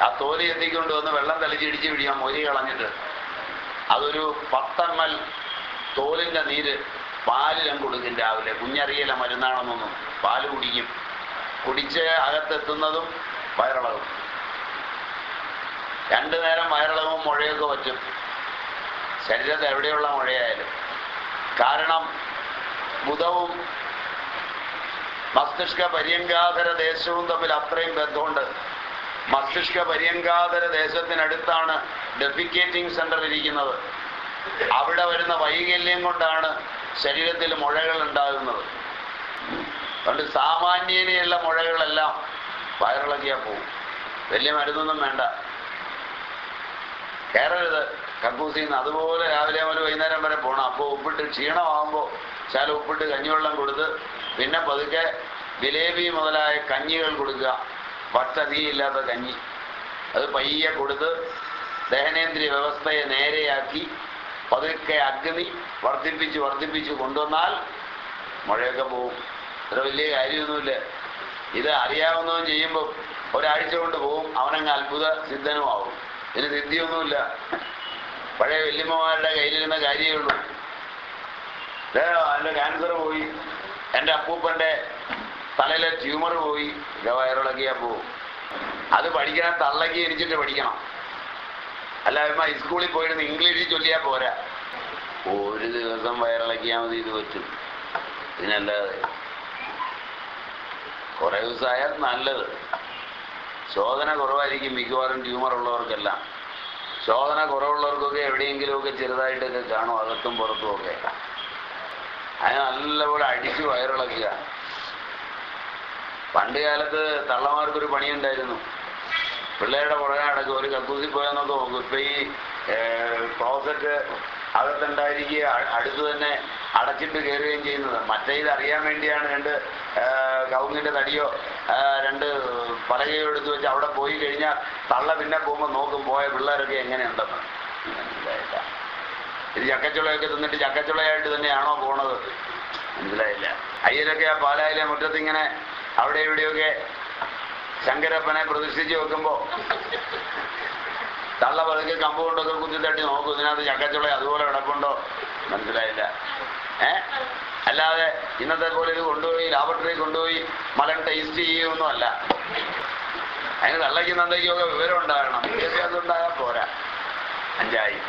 ആ തോൽ എത്തിക്കൊണ്ട് വന്ന് വെള്ളം തളിച്ചിടിച്ച് പിടിക്കാൻ മൊരി കളഞ്ഞിട്ട് അതൊരു പത്തമ്മൽ തോലിന്റെ നീര് പാലിലും കൊടുക്കും രാവിലെ. കുഞ്ഞറിയില്ല മരുന്നാണെന്നൊന്നും പാൽ കുടിക്കും. കുടിച്ച് അകത്തെത്തുന്നതും വയറിളകും. രണ്ടു നേരം വയറിളകും മുഴയൊക്കെ പറ്റും. ശരീരത്തിൽ എവിടെയുള്ള മുഴയായാലും. കാരണം ബുധവും മസ്തിഷ്ക പര്യങ്കാധര ദേശവും തമ്മിൽ അത്രയും ബന്ധമുണ്ട്. മസ്തിഷ്ക പര്യങ്കാതര ദേശത്തിനടുത്താണ് ഡെഫിക്കേറ്റിംഗ് സെന്റർ ഇരിക്കുന്നത്. അവിടെ വരുന്ന വൈകല്യം കൊണ്ടാണ് ശരീരത്തിൽ മുഴകൾ ഉണ്ടാകുന്നത്. അതുകൊണ്ട് സാമാന്യനെയുള്ള മുഴകളെല്ലാം വയറിളക്കിയാൽ പോവും. വലിയ മരുന്നൊന്നും വേണ്ട. കയറരുത് കക്കൂസിൽ നിന്ന് അതുപോലെ രാവിലെ മുതൽ വൈകുന്നേരം വരെ പോകണം അപ്പോൾ ഉപ്പിട്ട് ക്ഷീണമാകുമ്പോൾ ശാല ഉപ്പിട്ട് കഞ്ഞിവെള്ളം കൊടുത്ത് പിന്നെ പതുക്കെ ജിലേബി മുതലായ കഞ്ഞികൾ കൊടുക്കുക. പച്ചതിയില്ലാത്ത കഞ്ഞി. അത് പയ്യെ കൊടുത്ത് ദഹനേന്ദ്രിയ വ്യവസ്ഥയെ നേരെയാക്കി പതുക്കെ അഗ്നി വർദ്ധിപ്പിച്ച് വർദ്ധിപ്പിച്ച് കൊണ്ടുവന്നാൽ മഴയൊക്കെ പോവും. ഇത്ര വലിയ കാര്യമൊന്നുമില്ല. ഇത് അറിയാവുന്നവൻ ചെയ്യുമ്പോൾ ഒരാഴ്ച കൊണ്ട് പോവും അവനങ്ങ് അത്ഭുത സിദ്ധനുമാവും. ഇതിന് സിദ്ധിയൊന്നുമില്ല. പഴയ വല്യമ്മമാരുടെ കയ്യിലിരുന്ന കാര്യമേ ഉള്ളൂ. എന്റെ ക്യാൻസർ പോയി. എന്റെ അപ്പൂപ്പന്റെ തലയിലെ ട്യൂമർ പോയി ഇത് വയറിളക്കിയാൽ പോവും അത് പഠിക്കണം തള്ളക്കി എരിച്ചിട്ട് പഠിക്കണം. അല്ല സ്കൂളിൽ പോയിരുന്ന് ഇംഗ്ലീഷിൽ ചൊല്ലിയാൽ പോരാ. ഒരു ദിവസം വയറിളക്കിയാൽ മതി ഇത് പറ്റും. ഇതിനല്ലാതെ. കുറേ ദിവസമായാൽ നല്ലത്. ശോധന കുറവായിരിക്കും മിക്കവാറും ട്യൂമർ ഉള്ളവർക്കെല്ലാം. ശോധന കുറവുള്ളവർക്കൊക്കെ എവിടെയെങ്കിലുമൊക്കെ ചെറുതായിട്ടൊക്കെ കാണും അകത്തും പുറത്തും ഒക്കെ. അതിന് നല്ലപോലെ അടിച്ച് വയറിളക്കുക. പണ്ട് കാലത്ത് തള്ളമാർക്കൊരു പണിയുണ്ടായിരുന്നു. പിള്ളേരുടെ പുറകെ അടക്കും ഒരു കക്കൂസി പോയെന്നൊക്കെ നോക്കും. ഇപ്പൊ ഈ ക്ലോസറ്റ് അകത്തുണ്ടായിരിക്കുക അടുത്ത് തന്നെ അടച്ചിട്ട് കയറുകയും ചെയ്യുന്നത്. മറ്റേ ഇത് അറിയാൻ വേണ്ടിയാണ് രണ്ട് കൗങ്ങിന്റെ തടിയോ രണ്ട് പലകയോ എടുത്ത് വെച്ച് അവിടെ പോയി കഴിഞ്ഞാൽ തള്ള പിന്നെ പോകുമ്പോൾ നോക്കും പോയ പിള്ളേരൊക്കെ എങ്ങനെയുണ്ടെന്ന്. മനസ്സിലായില്ല. ഇത് ചക്കച്ചുളയൊക്കെ തിന്നിട്ട് ചക്കച്ചുളയായിട്ട് തന്നെയാണോ പോണത്? മനസ്സിലായില്ല. അയ്യരൊക്കെ ആ പാലായിലെ മുറ്റത്ത് ഇങ്ങനെ അവിടെ ഇവിടെയൊക്കെ ശങ്കരപ്പനെ പ്രതിഷ്ഠിച്ച് വെക്കുമ്പോ തള്ള പതുക്കെ കമ്പ് കൊണ്ടൊക്കെ കുത്തി തട്ടി നോക്കും. ഇതിനകത്ത് ചക്കച്ചുള അതുപോലെ കിടപ്പുണ്ടോ? മനസ്സിലായില്ല. ഏ? അല്ലാതെ ഇന്നത്തെ പോലെ ഇത് കൊണ്ടുപോയി ലാബറട്ടറി കൊണ്ടുപോയി മലൻ ടേസ്റ്റ് ചെയ്യുമൊന്നും അല്ല അതിന് തള്ളയ്ക്കും ഒക്കെ വിവരം ഉണ്ടാകണം. വിദ്യാഭ്യാസം ഉണ്ടായാൽ പോരാ. അഞ്ചായി.